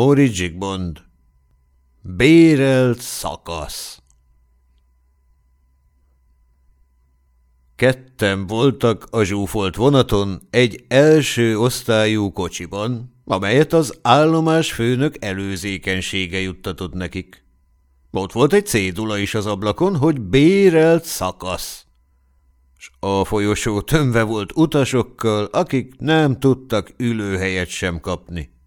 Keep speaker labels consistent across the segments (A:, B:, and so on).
A: Móri Zsigmond Bérelt szakasz Ketten voltak a zsúfolt vonaton egy első osztályú kocsiban, amelyet az állomás főnök előzékenysége juttatott nekik. Ott volt egy cédula is az ablakon, hogy bérelt szakasz. S a folyosó tömve volt utasokkal, akik nem tudtak ülőhelyet sem kapni.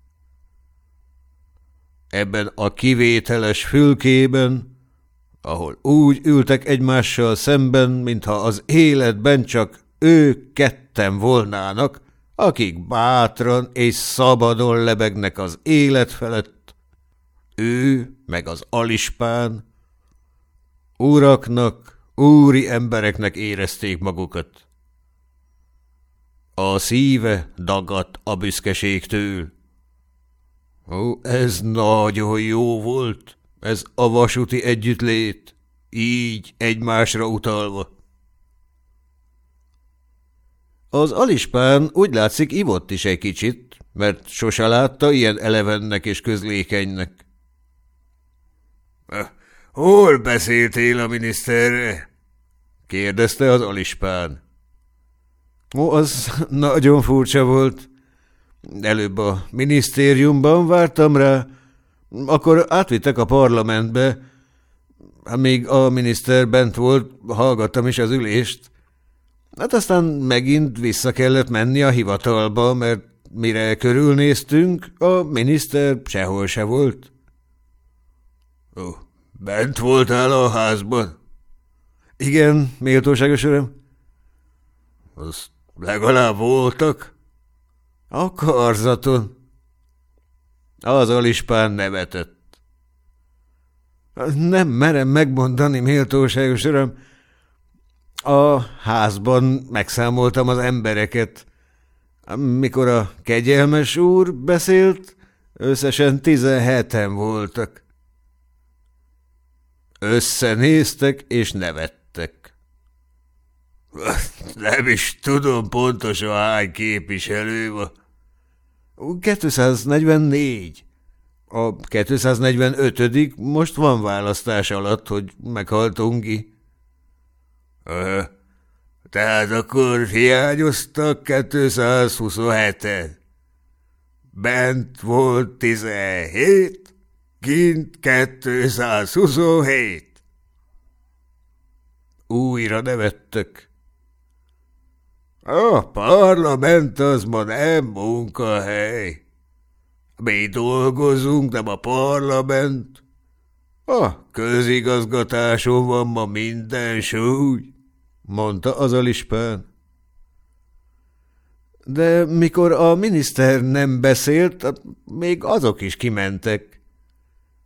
A: Ebben a kivételes fülkében, ahol úgy ültek egymással szemben, mintha az életben csak ők ketten volnának, akik bátran és szabadon lebegnek az élet felett, ő meg az alispán, uraknak, úri embereknek érezték magukat. A szíve dagadt a büszkeségtől. Ó, ez nagyon jó volt, ez a vasúti együttlét, így egymásra utalva. Az alispán úgy látszik ivott is egy kicsit, mert sose látta ilyen elevennek és közlékenynek. – Hol beszéltél a miniszterre? – kérdezte az alispán. – Ó, az nagyon furcsa volt. Előbb a minisztériumban vártam rá, akkor átvittek a parlamentbe. Amíg a miniszter bent volt, hallgattam is az ülést. Hát aztán megint vissza kellett menni a hivatalba, mert mire körülnéztünk, a miniszter sehol se volt. Ó, bent voltál a házban? Igen, méltóságos öröm. Az legalább voltak? A karzaton. Az alispán nevetett. Nem merem megmondani, méltóságos öröm, a házban megszámoltam az embereket. Mikor a kegyelmes úr beszélt, összesen tizenheten voltak. Összenéztek és nevettek. Nem is tudom pontosan hány képviselő van. 244. A 245 most van választás alatt, hogy meghaltunk ki. Tehát akkor hiányoztak 227-en. Bent volt 17, kint 227. Újra nevettek. A parlament az ma nem munkahely. Mi dolgozunk, nem a parlament. A közigazgatáson van ma minden súly mondta az alispán. De mikor a miniszter nem beszélt, még azok is kimentek.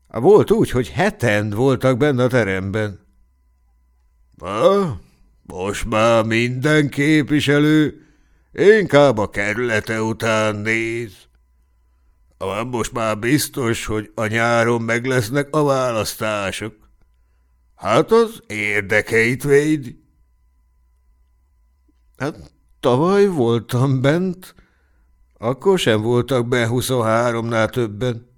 A: Volt úgy, hogy heten voltak benne a teremben. Most már minden képviselő inkább a kerülete után néz. Most már biztos, hogy a nyáron meg lesznek a választások. Hát az érdekeit védi. Hát tavaly voltam bent, akkor sem voltak be 23-nál többen.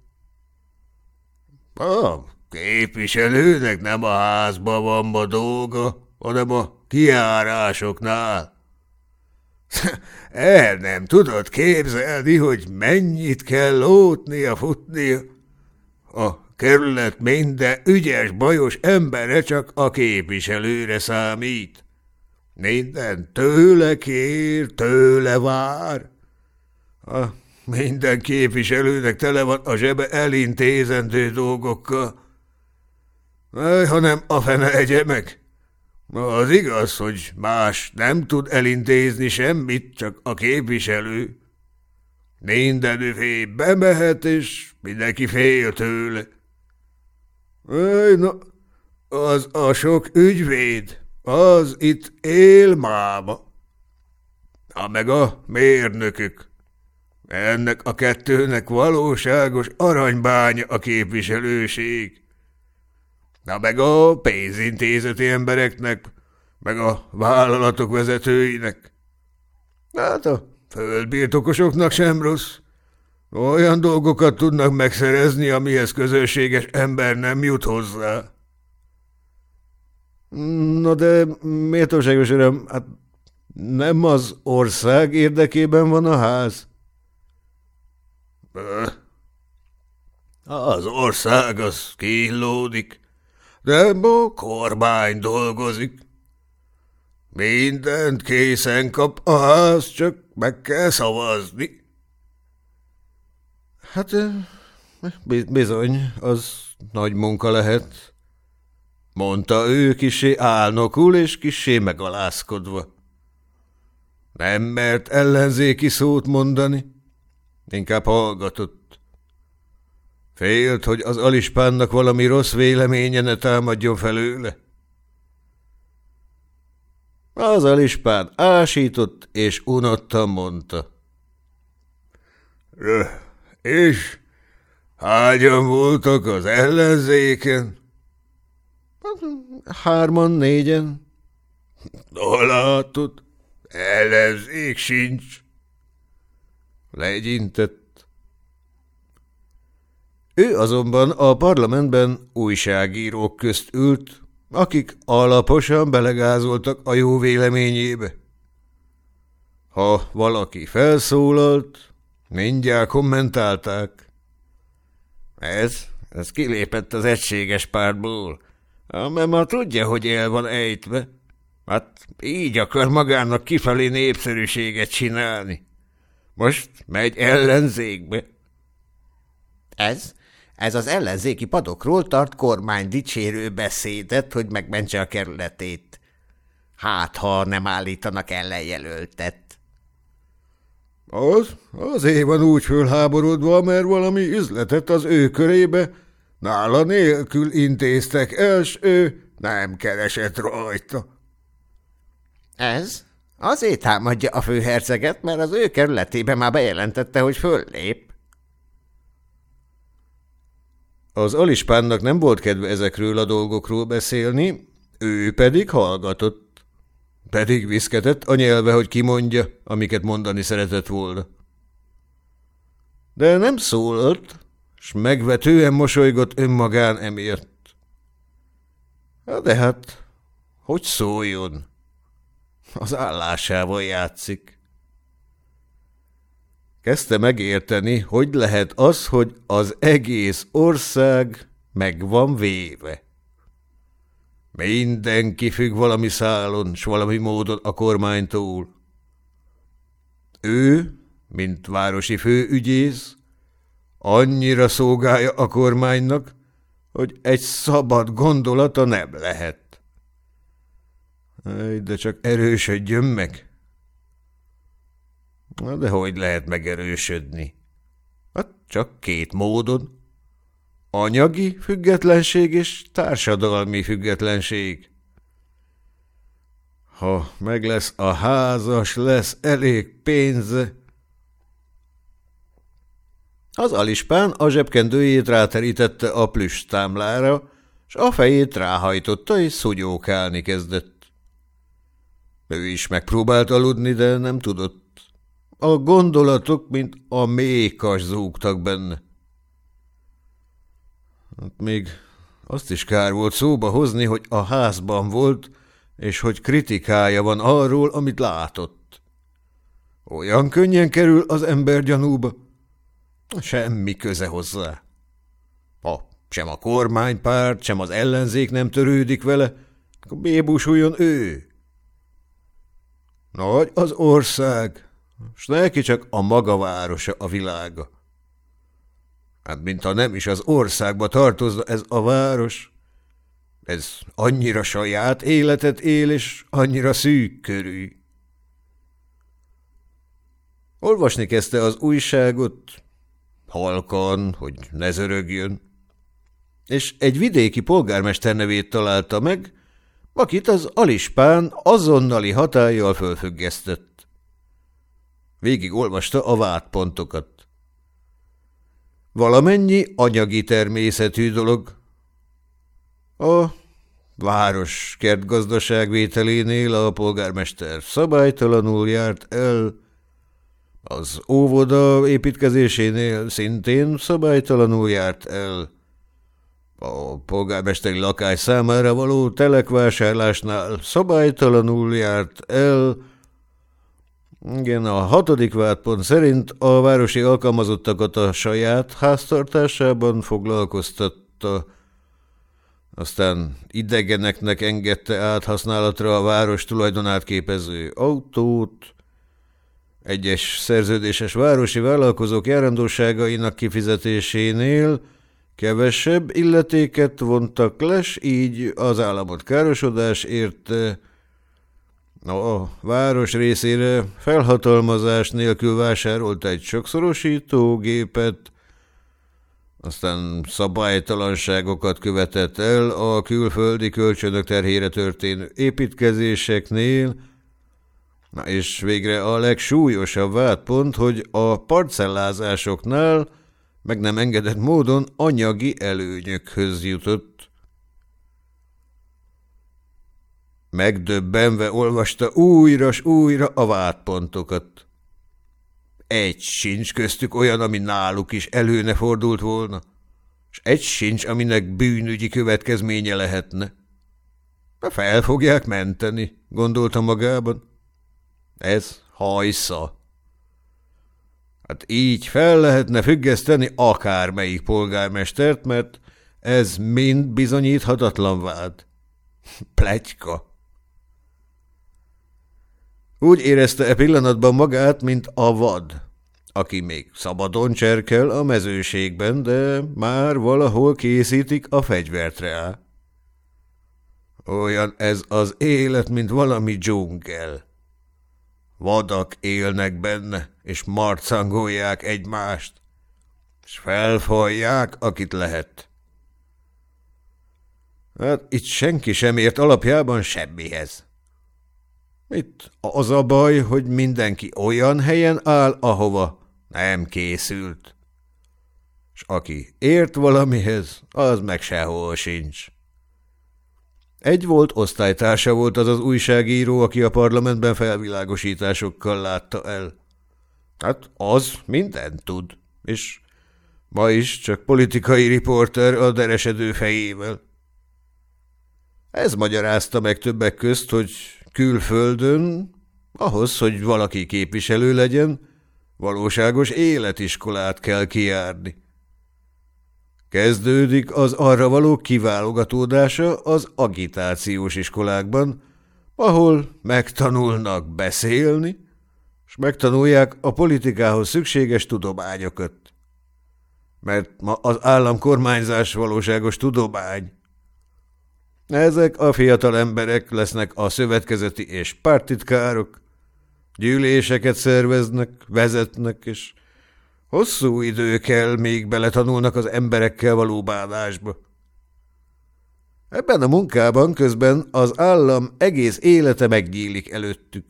A: A képviselőnek nem a házba van ma dolga, hanem a kiárásoknál. El nem tudod képzelni, hogy mennyit kell lótnia, futnia. A kerület minden ügyes, bajos embere csak a képviselőre számít. Minden tőle kér, tőle vár. A minden képviselőnek tele van a zsebe elintézendő dolgokkal. Aj, hanem a fene egye meg. Az igaz, hogy más nem tud elintézni semmit, csak a képviselő. Minden üvé bemehet, és mindenki fél tőle. Aj, na, az a sok ügyvéd, az itt él máma. Ha meg a mérnökök. Ennek a kettőnek valóságos aranybánya a képviselőség. Na meg a pénzintézeti embereknek, meg a vállalatok vezetőinek. Hát a földbirtokosoknak sem rossz. Olyan dolgokat tudnak megszerezni, amihez közönséges ember nem jut hozzá. Na de méltóságos öröm, hát nem az ország érdekében van a ház? Az ország az kínlódik, de a kormány dolgozik. Mindent készen kap a ház, csak meg kell szavazni. Hát bizony, az nagy munka lehet, mondta ő kisé álnokul és kisé megalázkodva. Nem mert ellenzéki szót mondani, inkább hallgatott. Félt, hogy az alispánnak valami rossz véleménye ne támadjon felőle. Az alispán ásított és unottan mondta. És hányan voltak az ellenzéken? Hárman, négyen. Na látod, ellenzék sincs. Legyintett. Ő azonban a parlamentben újságírók közt ült, akik alaposan belegázoltak a jó véleményébe. Ha valaki felszólalt, mindjárt kommentálták. Ez, ez kilépett az egységes pártból, mert már tudja, hogy el van ejtve. Hát így akar magának kifelé népszerűséget csinálni. Most megy ellenzékbe.
B: Ez, ez az ellenzéki padokról tart kormány dicsérő beszédet, hogy megmentse a kerületét. Hát, ha nem állítanak ellenjelöltet.
A: Az, azért van úgy fölháborodva, mert valami üzletet az ő körébe nála nélkül intéztek el, s ő nem keresett rajta.
B: Ez azért támadja a főherceget, mert az ő kerületében már bejelentette, hogy föllép.
A: Az alispánnak nem volt kedve ezekről a dolgokról beszélni, ő pedig hallgatott. Pedig viszketett a nyelve, hogy kimondja, amiket mondani szeretett volna. De nem szólalt, s megvetően mosolygott önmagán emiatt. De hát, hogy szóljon? Az állásával játszik. Kezdte megérteni, hogy lehet az, hogy az egész ország meg van véve. Mindenki függ valami szálon, s valami módon a kormánytól. Ő, mint városi főügyész, annyira szolgálja a kormánynak, hogy egy szabad gondolata nem lehet. De csak erősödjön meg. De hogy lehet megerősödni? Hát csak két módon. Anyagi függetlenség és társadalmi függetlenség. Ha meg lesz a házas, lesz elég pénze. Az alispán a zsebkendőjét ráterítette a plüss támlára, s a fejét ráhajtotta, és szugyókálni kezdett. Ő is megpróbált aludni, de nem tudott. A gondolatok, mint a mékas zúgtak benne. Hát még azt is kár volt szóba hozni, hogy a házban volt, és hogy kritikája van arról, amit látott. Olyan könnyen kerül az ember gyanúba. Semmi köze hozzá. Ha sem a kormánypárt, sem az ellenzék nem törődik vele, akkor bébúsuljon ő. Nagy az ország, s neki csak a maga városa a világa. Hát mintha nem is az országba tartozna ez a város. Ez annyira saját életet él, és annyira szűk körű. Olvasni kezdte az újságot, halkan, hogy ne zörögjön, és egy vidéki polgármester nevét találta meg, akit az alispán azonnali hatállyal fölfüggesztett. Végig olvasta a vádpontokat. Valamennyi anyagi természetű dolog. A város kertgazdaság vételénél a polgármester szabálytalanul járt el, Az óvoda építkezésénél szintén szabálytalanul járt el. A polgármesteri lakás számára való telekvásárlásnál szabálytalanul járt el. Igen, a hatodik vádpont szerint a városi alkalmazottakat a saját háztartásában foglalkoztatta. Aztán idegeneknek engedte át használatra a város tulajdonát képező autót, egyes szerződéses városi vállalkozók járandóságainak kifizetésénél kevesebb illetéket vontak les, így az államot károsodás érte. A város részére felhatalmazás nélkül vásárolt egy sokszorosítógépet, aztán szabálytalanságokat követett el a külföldi kölcsönök terhére történő építkezéseknél, Na és végre a legsúlyosabb vádpont, hogy a parcellázásoknál meg nem engedett módon anyagi előnyökhöz jutott. Megdöbbenve olvasta újra s újra a vádpontokat. Egy sincs köztük olyan, ami náluk is előne fordult volna, és egy sincs, aminek bűnügyi következménye lehetne. Fel fogják menteni, gondolta magában. Ez hajsza. Hát így fel lehetne függeszteni akármelyik polgármestert, mert ez mind bizonyíthatatlan vád. Pletyka. Úgy érezte e pillanatban magát, mint a vad, aki még szabadon cserkel a mezőségben, de már valahol készítik a fegyvert rá. Olyan ez az élet, mint valami dzsungel. Vadak élnek benne, és marcangolják egymást, és felfalják, akit lehet. Hát itt senki sem ért alapjában semmihez. Itt az a baj, hogy mindenki olyan helyen áll, ahova nem készült. És aki ért valamihez, az meg sehol sincs. Egy volt osztálytársa volt az az újságíró, aki a parlamentben felvilágosításokkal látta el. Hát az mindent tud, és ma is csak politikai riporter a deresedő fejével. Ez magyarázta meg többek közt, hogy külföldön, ahhoz, hogy valaki képviselő legyen, valóságos életiskolát kell kiárni. Kezdődik az arra való kiválogatódása az agitációs iskolákban, ahol megtanulnak beszélni, és megtanulják a politikához szükséges tudományokat. Mert ma az államkormányzás valóságos tudomány. Ezek a fiatal emberek lesznek a szövetkezeti és pártitkárok, gyűléseket szerveznek, vezetnek, és Hosszú idő kell, még beletanulnak az emberekkel való bánásba. Ebben a munkában közben az állam egész élete megnyílik előttük.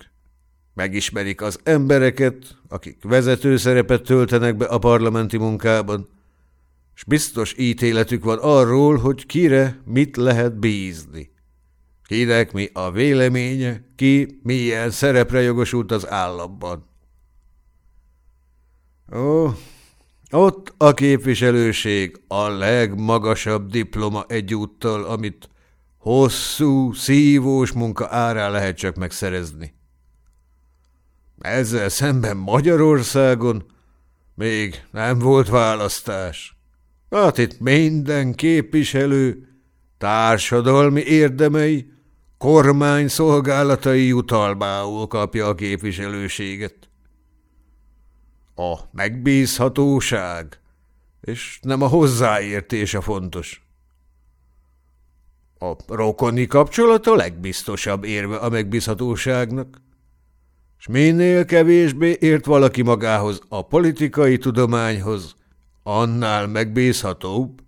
A: Megismerik az embereket, akik vezető szerepet töltenek be a parlamenti munkában, és biztos ítéletük van arról, hogy kire mit lehet bízni. Kinek mi a véleménye, ki milyen szerepre jogosult az államban. Ó, ott a képviselőség a legmagasabb diploma egyúttal, amit hosszú, szívós munka árá lehet csak megszerezni. Ezzel szemben Magyarországon még nem volt választás. Hát itt minden képviselő társadalmi érdemei, kormány szolgálatai jutalmául kapja a képviselőséget a megbízhatóság, és nem a hozzáértés a fontos. A rokoni kapcsolat a legbiztosabb érve a megbízhatóságnak, és minél kevésbé ért valaki magához a politikai tudományhoz, annál megbízhatóbb.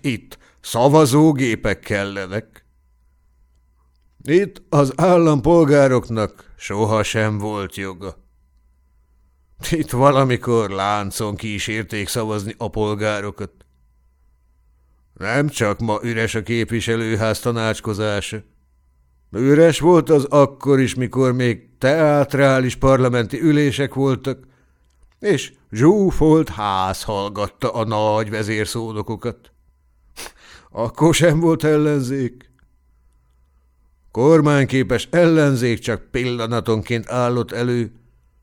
A: Itt szavazógépek kellenek. Itt az állampolgároknak sohasem volt joga. Itt valamikor láncon kísérték szavazni a polgárokat. Nem csak ma üres a képviselőház tanácskozása. Üres volt az akkor is, mikor még teátrális parlamenti ülések voltak, és zsúfolt ház hallgatta a nagy vezérszónokokat. Akkor sem volt ellenzék. Kormányképes ellenzék csak pillanatonként állott elő,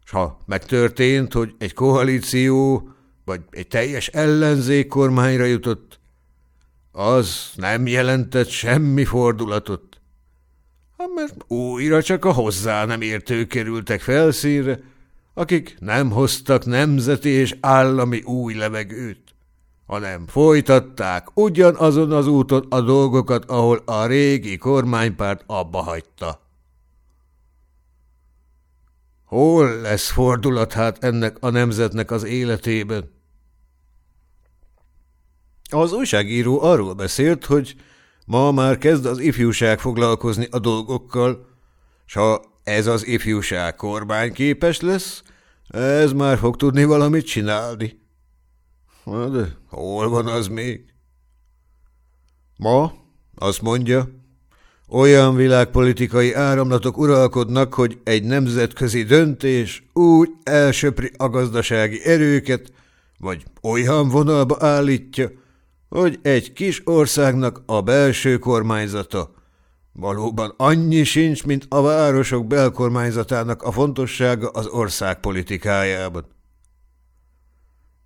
A: s ha megtörtént, hogy egy koalíció vagy egy teljes ellenzék kormányra jutott, az nem jelentett semmi fordulatot. Hát mert újra csak a hozzá nem értő kerültek felszínre, akik nem hoztak nemzeti és állami új levegőt, hanem folytatták ugyanazon az úton a dolgokat, ahol a régi kormánypárt abba hagyta. Hol lesz fordulat hát ennek a nemzetnek az életében? Az újságíró arról beszélt, hogy ma már kezd az ifjúság foglalkozni a dolgokkal, s ha ez az ifjúság kormányképes lesz, ez már fog tudni valamit csinálni. De hol van az még? Ma, azt mondja, olyan világpolitikai áramlatok uralkodnak, hogy egy nemzetközi döntés úgy elsöpri a gazdasági erőket, vagy olyan vonalba állítja, hogy egy kis országnak a belső kormányzata valóban annyi sincs, mint a városok belkormányzatának a fontossága az ország politikájában.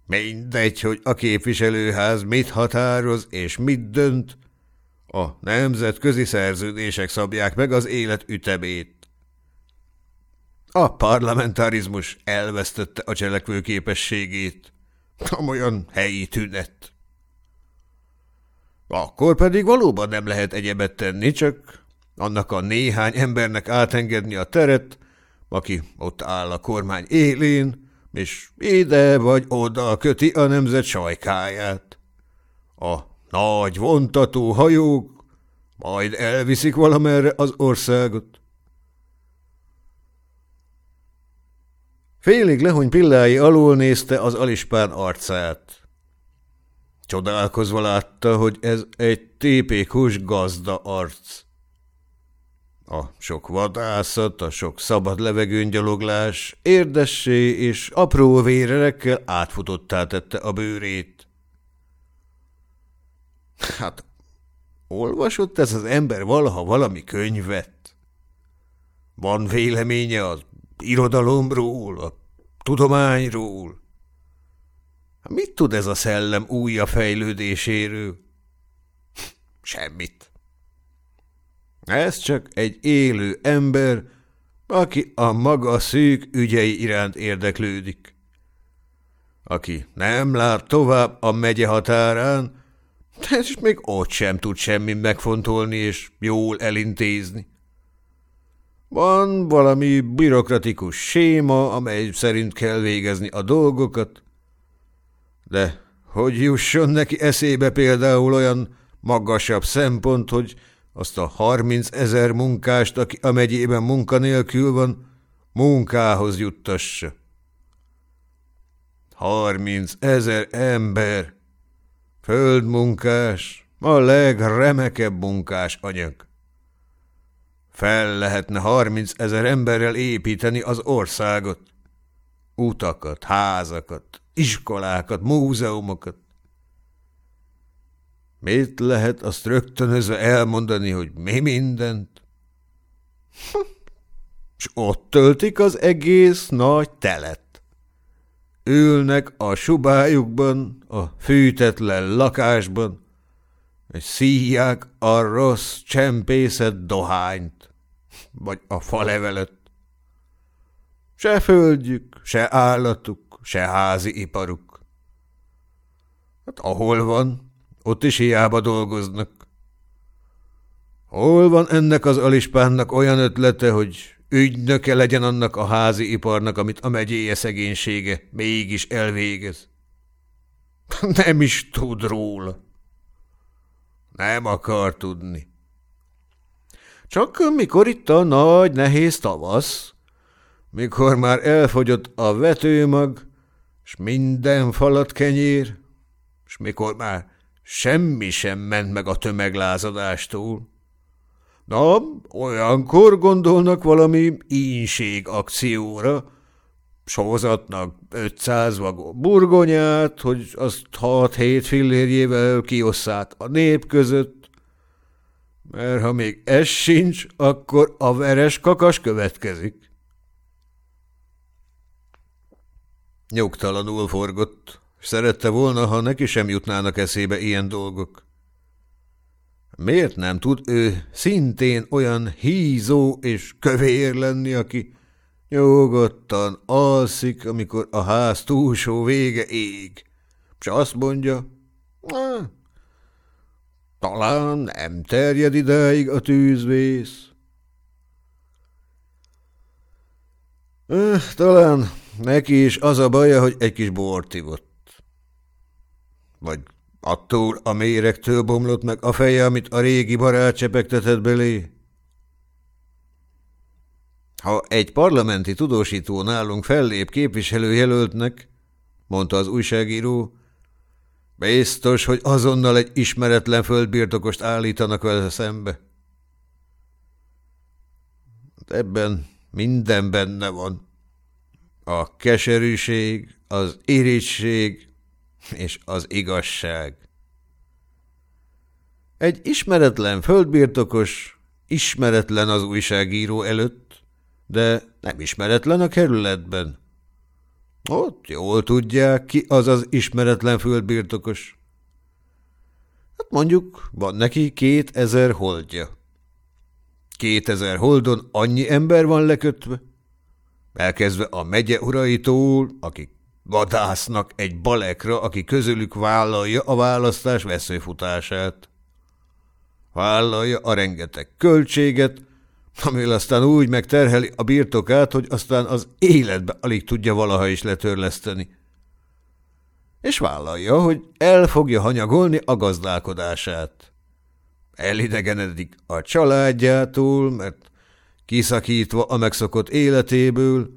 A: Mindegy, hogy a képviselőház mit határoz és mit dönt, a nemzetközi szerződések szabják meg az élet ütemét. A parlamentarizmus elvesztette a cselekvő képességét, amolyan helyi tünet. Akkor pedig valóban nem lehet egyebet tenni, csak annak a néhány embernek átengedni a teret, aki ott áll a kormány élén, és ide vagy oda köti a nemzet sajkáját. A nagy vontató hajók majd elviszik valamerre az országot. Félig lehony pillái alól nézte az alispán arcát. Csodálkozva látta, hogy ez egy tépékos gazda arc. A sok vadászat, a sok szabad levegőn gyaloglás érdessé és apró vérerekkel átfutottá tette a bőrét. Hát, olvasott ez az ember valaha valami könyvet? Van véleménye az irodalomról, a tudományról? Mit tud ez a szellem újja fejlődéséről? Semmit. Ez csak egy élő ember, aki a maga szűk ügyei iránt érdeklődik. Aki nem lát tovább a megye határán, és még ott sem tud semmi megfontolni és jól elintézni. Van valami bürokratikus séma, amely szerint kell végezni a dolgokat, de hogy jusson neki eszébe például olyan magasabb szempont, hogy azt a harminc ezer munkást, aki a megyében munkanélkül van, munkához juttassa. Harminc ezer ember, földmunkás, a legremekebb munkás anyag. Fel lehetne harminc ezer emberrel építeni az országot. Utakat, házakat, iskolákat, múzeumokat. Mit lehet azt rögtönözve elmondani, hogy mi mindent? És ott töltik az egész nagy telet. Ülnek a subájukban, a fűtetlen lakásban, és szíják a rossz csempészet dohányt, vagy a falevelet. Se földjük, se állatuk, se házi iparuk. Hát ahol van, ott is hiába dolgoznak. Hol van ennek az alispánnak olyan ötlete, hogy ügynöke legyen annak a házi iparnak, amit a megyéje szegénysége mégis elvégez? Nem is tud róla. Nem akar tudni. Csak mikor itt a nagy, nehéz tavasz, mikor már elfogyott a vetőmag, s minden falat kenyér, s mikor már semmi sem ment meg a tömeglázadástól, Na, olyankor gondolnak valami ínség akcióra, sorozatnak 500 vagon burgonyát, hogy azt 6-7 fillérjével kiosszák a nép között, mert ha még ez sincs, akkor a veres kakas következik. Nyugtalanul forgott, és szerette volna, ha neki sem jutnának eszébe ilyen dolgok. Miért nem tud ő szintén olyan hízó és kövér lenni, aki nyugodtan alszik, amikor a ház túlsó vége ég, és azt mondja, talán nem terjed idáig a tűzvész. Talán neki is az a baja, hogy egy kis bort ivott. Vagy attól a méregtől bomlott meg a feje, amit a régi barát csepegtetett belé. Ha egy parlamenti tudósító nálunk fellép képviselőjelöltnek, mondta az újságíró, biztos, hogy azonnal egy ismeretlen földbirtokost állítanak vele szembe. Ebben minden benne van. A keserűség, az irigység és az igazság. Egy ismeretlen földbirtokos, ismeretlen az újságíró előtt, de nem ismeretlen a kerületben. Ott jól tudják, ki az az ismeretlen földbirtokos. Hát mondjuk, van neki kétezer holdja. Kétezer holdon annyi ember van lekötve? Elkezdve a megye uraitól, akik vadásznak egy balekra, aki közülük vállalja a választás veszőfutását. Vállalja a rengeteg költséget, amivel aztán úgy megterheli a birtokát, hogy aztán az életbe alig tudja valaha is letörleszteni. És vállalja, hogy el fogja hanyagolni a gazdálkodását. Elidegenedik a családjától, mert kiszakítva a megszokott életéből,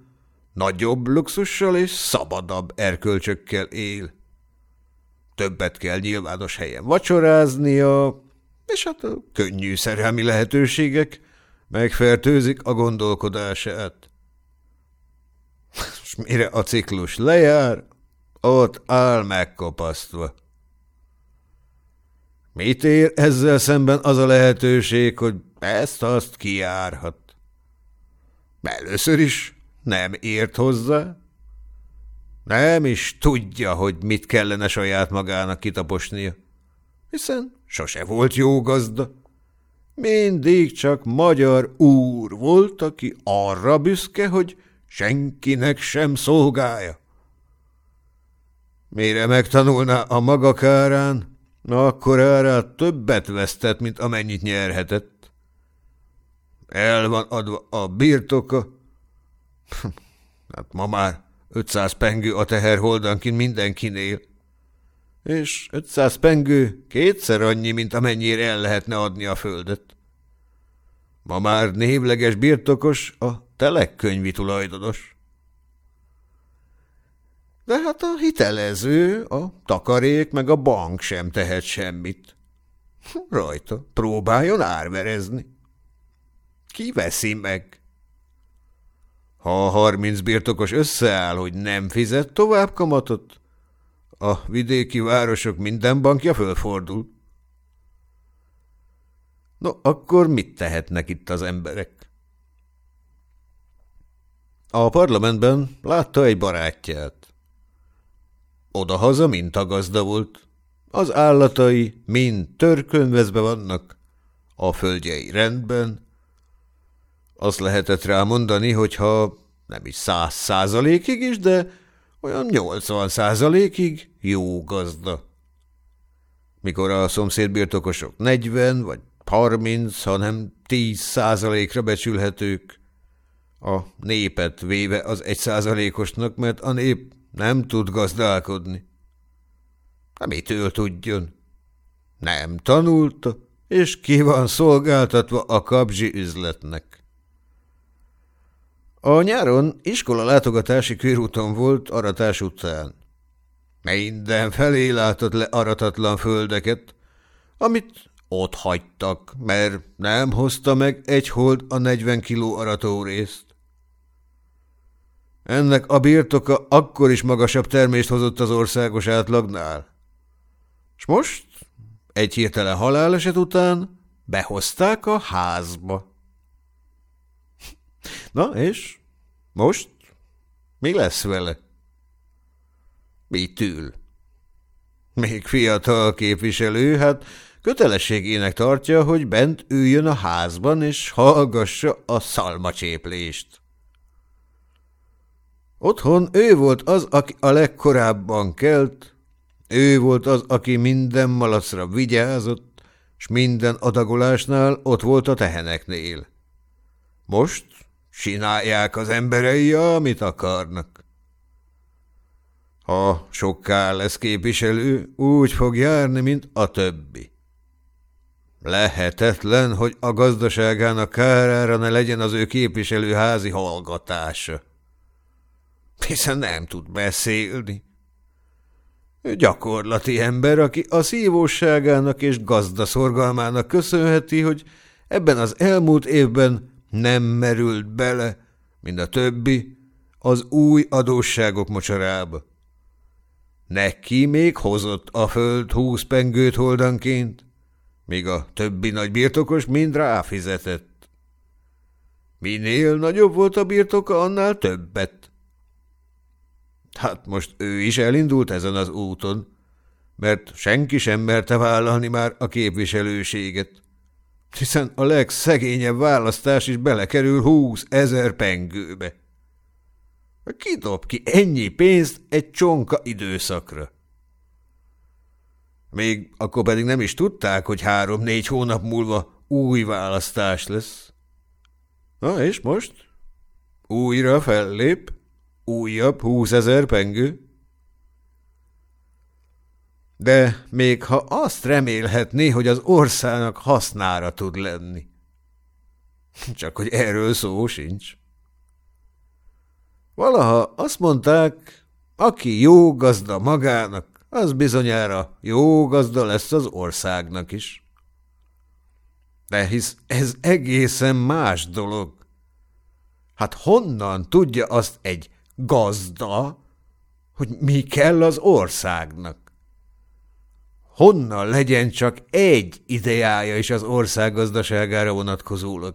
A: nagyobb luxussal és szabadabb erkölcsökkel él. Többet kell nyilvános helyen vacsoráznia, és hát a könnyű szerelmi lehetőségek megfertőzik a gondolkodását. És mire a ciklus lejár, ott áll megkopasztva. Mit ér ezzel szemben az a lehetőség, hogy ezt-azt kiárhat? Először is nem ért hozzá, nem is tudja, hogy mit kellene saját magának kitaposnia, hiszen sose volt jó gazda. Mindig csak magyar úr volt, aki arra büszke, hogy senkinek sem szolgálja. Mire megtanulná a maga kárán, akkor árát többet vesztett, mint amennyit nyerhetett. El van adva a birtoka. Hát ma már 500 pengő a teherholdankin mindenkinél. És 500 pengő kétszer annyi, mint amennyire el lehetne adni a földet. Ma már névleges birtokos a telekkönyvi tulajdonos. De hát a hitelező, a takarék meg a bank sem tehet semmit. Rajta próbáljon árverezni. Ki veszi meg? Ha a harminc birtokos összeáll, hogy nem fizet tovább kamatot, a vidéki városok minden bankja fölfordul. No, akkor mit tehetnek itt az emberek? A parlamentben látta egy barátját. Odahaza mintagazda volt. Az állatai mind törkönyvezve vannak, a földjei rendben. Azt lehetett rá mondani, hogyha nem is száz százalékig is, de olyan nyolcvan százalékig jó gazda. Mikor a szomszédbirtokosok negyven vagy harminc, hanem tíz százalékra becsülhetők. A népet véve az egy százalékosnak, mert a nép nem tud gazdálkodni. Mitől tudjon? Nem tanulta, és ki van szolgáltatva a kapzsi üzletnek. A nyáron iskola látogatási körúton volt aratás után. Minden felé látott le aratatlan földeket, amit Ott hagytak, mert nem hozta meg egy hold a 40 kiló arató részt. Ennek a birtoka akkor is magasabb termést hozott az országos átlagnál. És most, egy hirtelen haláleset után, behozták a házba. Na, és most mi lesz vele? Mit ül? Még fiatal képviselő, hát kötelességének tartja, hogy bent üljön a házban, és hallgassa a szalmacséplést. Otthon ő volt az, aki a legkorábban kelt, ő volt az, aki minden malacra vigyázott, s minden adagolásnál ott volt a teheneknél. Most csinálják az emberei, amit akarnak. Ha sokká lesz képviselő, úgy fog járni, mint a többi. Lehetetlen, hogy a gazdaságának kárára ne legyen az ő képviselőházi hallgatása. Hiszen nem tud beszélni. Gyakorlati ember, aki a szívóságának és gazdaszorgalmának köszönheti, hogy ebben az elmúlt évben nem merült bele, mint a többi, az új adósságok mocsarába. Neki még hozott a föld húsz pengőt holdanként, míg a többi nagy birtokos mind ráfizetett. Minél nagyobb volt a birtoka, annál többet. Hát most ő is elindult ezen az úton, mert senki sem merte vállalni már a képviselőséget, hiszen a legszegényebb választás is belekerül húsz ezer pengőbe. Ki dob ki ennyi pénzt egy csonka időszakra? Még akkor pedig nem is tudták, hogy három-négy hónap múlva új választás lesz. Na és most? Újra fellép? Újabb húszezer pengő? De még ha azt remélhetné, hogy az országnak hasznára tud lenni. Csak hogy erről szó sincs. Valaha azt mondták, aki jó gazda magának, az bizonyára jó gazda lesz az országnak is. De hisz ez egészen más dolog. Hát honnan tudja azt egy gazda, hogy mi kell az országnak? Honnan legyen csak egy ideája is az ország gazdaságára vonatkozólag?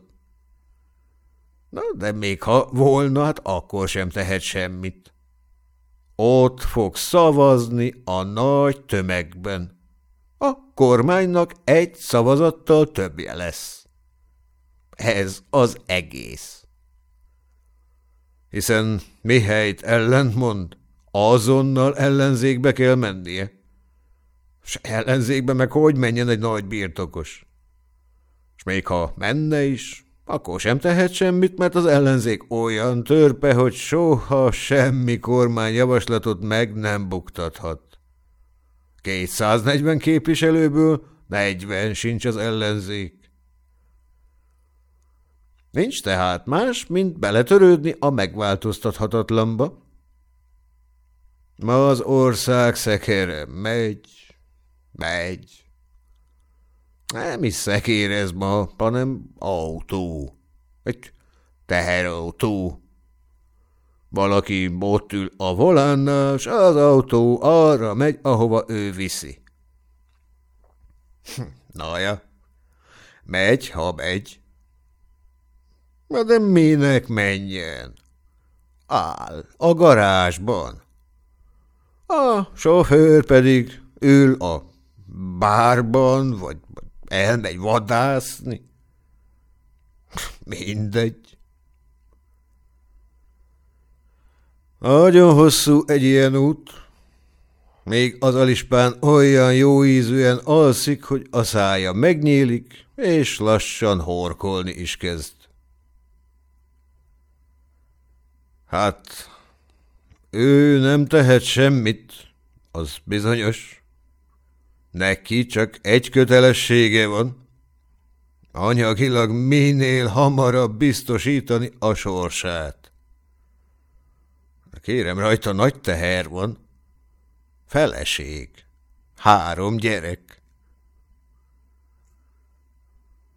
A: Na, de még ha volna, hát akkor sem tehet semmit. Ott fog szavazni a nagy tömegben. A kormánynak egy szavazattal többje lesz. Ez az egész. Hiszen mihelyt ellentmond, azonnal ellenzékbe kell mennie. S ellenzékbe meg hogy menjen egy nagy birtokos? És még ha menne is, akkor sem tehet semmit, mert az ellenzék olyan törpe, hogy soha semmi kormányjavaslatot meg nem buktathat. 240 képviselőből 40 sincs az ellenzék. Nincs tehát más, mint beletörődni a megváltoztathatatlanba. Ma az ország szekere megy, megy, nem is szekérez ma, hanem autó. Egy teherautó. Valaki ott ül a volánnál, és az autó arra megy, ahova ő viszi. Naja, megy, ha megy. De minek menjen? Áll a garázsban. A sofőr pedig ül a bárban, vagy Elmegy vadászni? Mindegy. Nagyon hosszú egy ilyen út. Még az alispán olyan jó ízűen alszik, hogy a szája megnyílik, és lassan horkolni is kezd. Hát, ő nem tehet semmit, az bizonyos. Neki csak egy kötelessége van. Anyagilag minél hamarabb biztosítani a sorsát. Kérem, rajta nagy teher van. Feleség. Három gyerek.